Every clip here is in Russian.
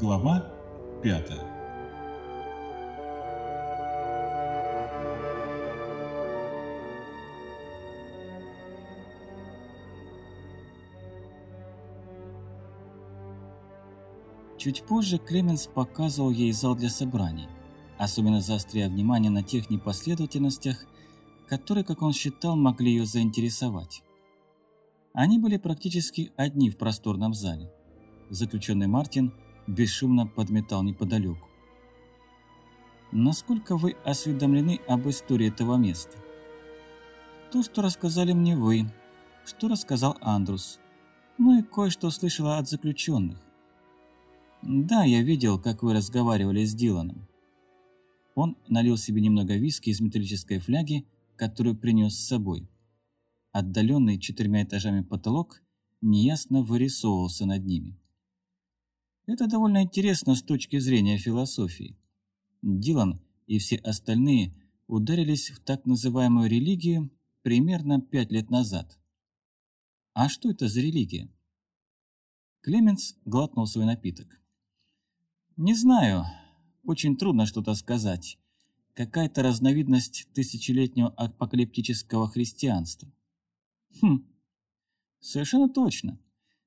Глава пятая Чуть позже Клеменс показывал ей зал для собраний, особенно заостряя внимание на тех непоследовательностях, которые, как он считал, могли ее заинтересовать. Они были практически одни в просторном зале. Заключенный Мартин бесшумно подметал неподалеку. Насколько вы осведомлены об истории этого места? То, что рассказали мне вы, что рассказал Андрус, ну и кое-что слышала от заключенных. Да, я видел, как вы разговаривали с Диланом. Он налил себе немного виски из металлической фляги, которую принес с собой. Отдаленный четырьмя этажами потолок неясно вырисовывался над ними. Это довольно интересно с точки зрения философии. Дилан и все остальные ударились в так называемую религию примерно пять лет назад. А что это за религия? Клеменс глотнул свой напиток. Не знаю, очень трудно что-то сказать. Какая-то разновидность тысячелетнего апокалиптического христианства. Хм, совершенно точно.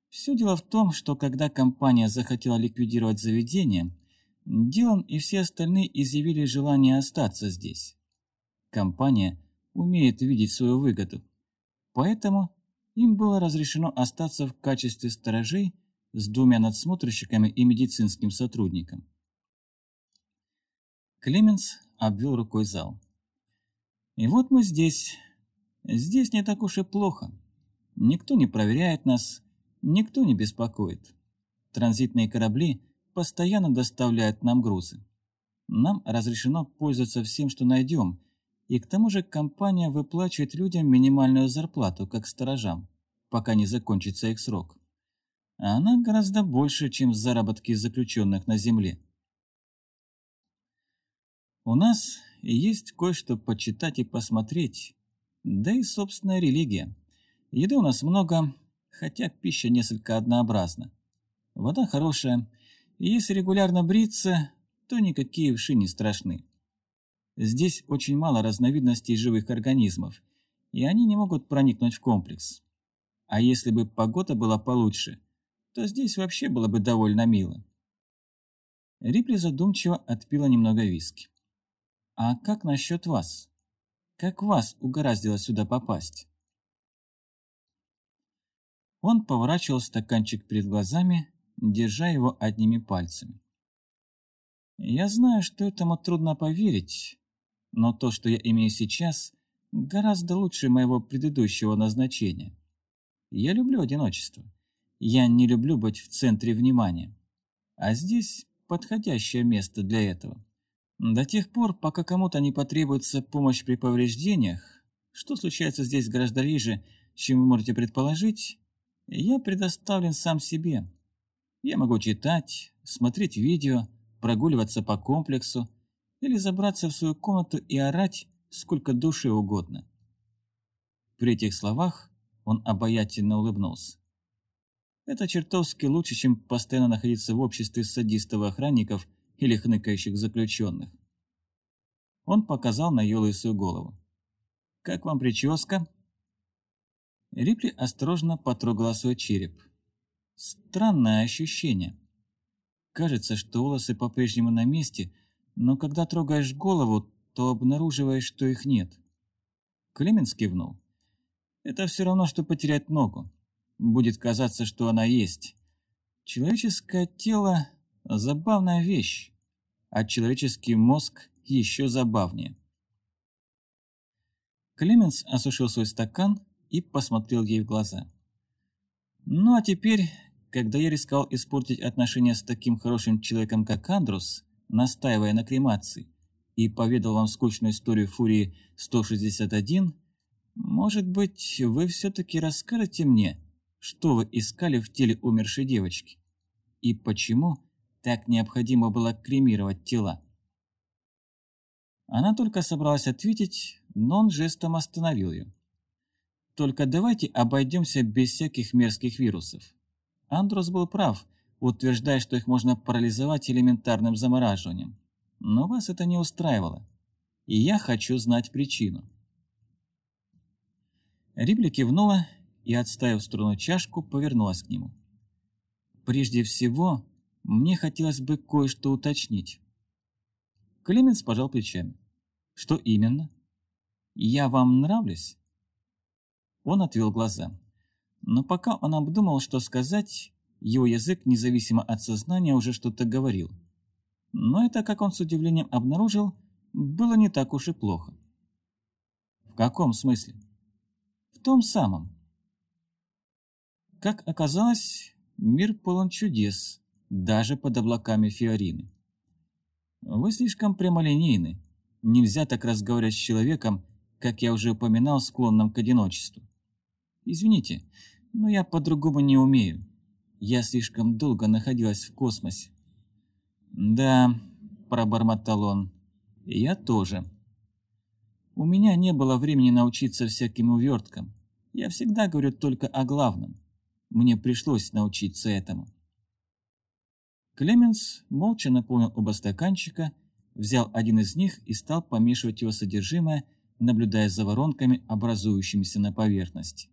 Все дело в том, что когда компания захотела ликвидировать заведение, Дилан и все остальные изъявили желание остаться здесь. Компания умеет видеть свою выгоду, поэтому им было разрешено остаться в качестве сторожей с двумя надсмотрщиками и медицинским сотрудником. Клеменс обвел рукой зал. И вот мы здесь, Здесь не так уж и плохо. Никто не проверяет нас, никто не беспокоит. Транзитные корабли постоянно доставляют нам грузы. Нам разрешено пользоваться всем, что найдем, и к тому же компания выплачивает людям минимальную зарплату, как сторожам, пока не закончится их срок. А она гораздо больше, чем заработки заключенных на земле. У нас есть кое-что почитать и посмотреть, да и собственная религия. Еды у нас много, хотя пища несколько однообразна. Вода хорошая, и если регулярно бриться, то никакие вши не страшны. Здесь очень мало разновидностей живых организмов, и они не могут проникнуть в комплекс. А если бы погода была получше, то здесь вообще было бы довольно мило. Рипли задумчиво отпила немного виски. «А как насчет вас?» Как вас угораздило сюда попасть?» Он поворачивал стаканчик перед глазами, держа его одними пальцами. «Я знаю, что этому трудно поверить, но то, что я имею сейчас, гораздо лучше моего предыдущего назначения. Я люблю одиночество. Я не люблю быть в центре внимания. А здесь подходящее место для этого. До тех пор, пока кому-то не потребуется помощь при повреждениях, что случается здесь гораздо реже, чем вы можете предположить, я предоставлен сам себе. Я могу читать, смотреть видео, прогуливаться по комплексу или забраться в свою комнату и орать сколько душе угодно. При этих словах он обаятельно улыбнулся. Это чертовски лучше, чем постоянно находиться в обществе садистов-охранников или хныкающих заключенных. Он показал на ее лысую голову. «Как вам прическа?» Рипли осторожно потрогала свой череп. Странное ощущение. Кажется, что волосы по-прежнему на месте, но когда трогаешь голову, то обнаруживаешь, что их нет. Клеменс кивнул. Это все равно, что потерять ногу. Будет казаться, что она есть. Человеческое тело Забавная вещь, а человеческий мозг еще забавнее. Клеменс осушил свой стакан и посмотрел ей в глаза. «Ну а теперь, когда я рискал испортить отношения с таким хорошим человеком, как Андрус, настаивая на кремации, и поведал вам скучную историю Фурии 161, может быть, вы все-таки расскажете мне, что вы искали в теле умершей девочки? И почему так необходимо было кремировать тела. Она только собралась ответить, но он жестом остановил ее. «Только давайте обойдемся без всяких мерзких вирусов». Андрос был прав, утверждая, что их можно парализовать элементарным замораживанием. Но вас это не устраивало. И я хочу знать причину. Рибли кивнула и, отставив в сторону чашку, повернулась к нему. Прежде всего, мне хотелось бы кое-что уточнить. Клеменс пожал плечами. Что именно? Я вам нравлюсь? Он отвел глаза. Но пока он обдумал, что сказать, его язык, независимо от сознания, уже что-то говорил. Но это, как он с удивлением обнаружил, было не так уж и плохо. В каком смысле? В том самом. Как оказалось, мир полон чудес, даже под облаками Фиорины. Вы слишком прямолинейны. Нельзя так разговаривать с человеком, как я уже упоминал, склонным к одиночеству. Извините, но я по-другому не умею. Я слишком долго находилась в космосе. Да, пробормотал он, я тоже. У меня не было времени научиться всяким уверткам. Я всегда говорю только о главном. Мне пришлось научиться этому. Клеменс молча наполнил оба стаканчика, взял один из них и стал помешивать его содержимое, наблюдая за воронками, образующимися на поверхности.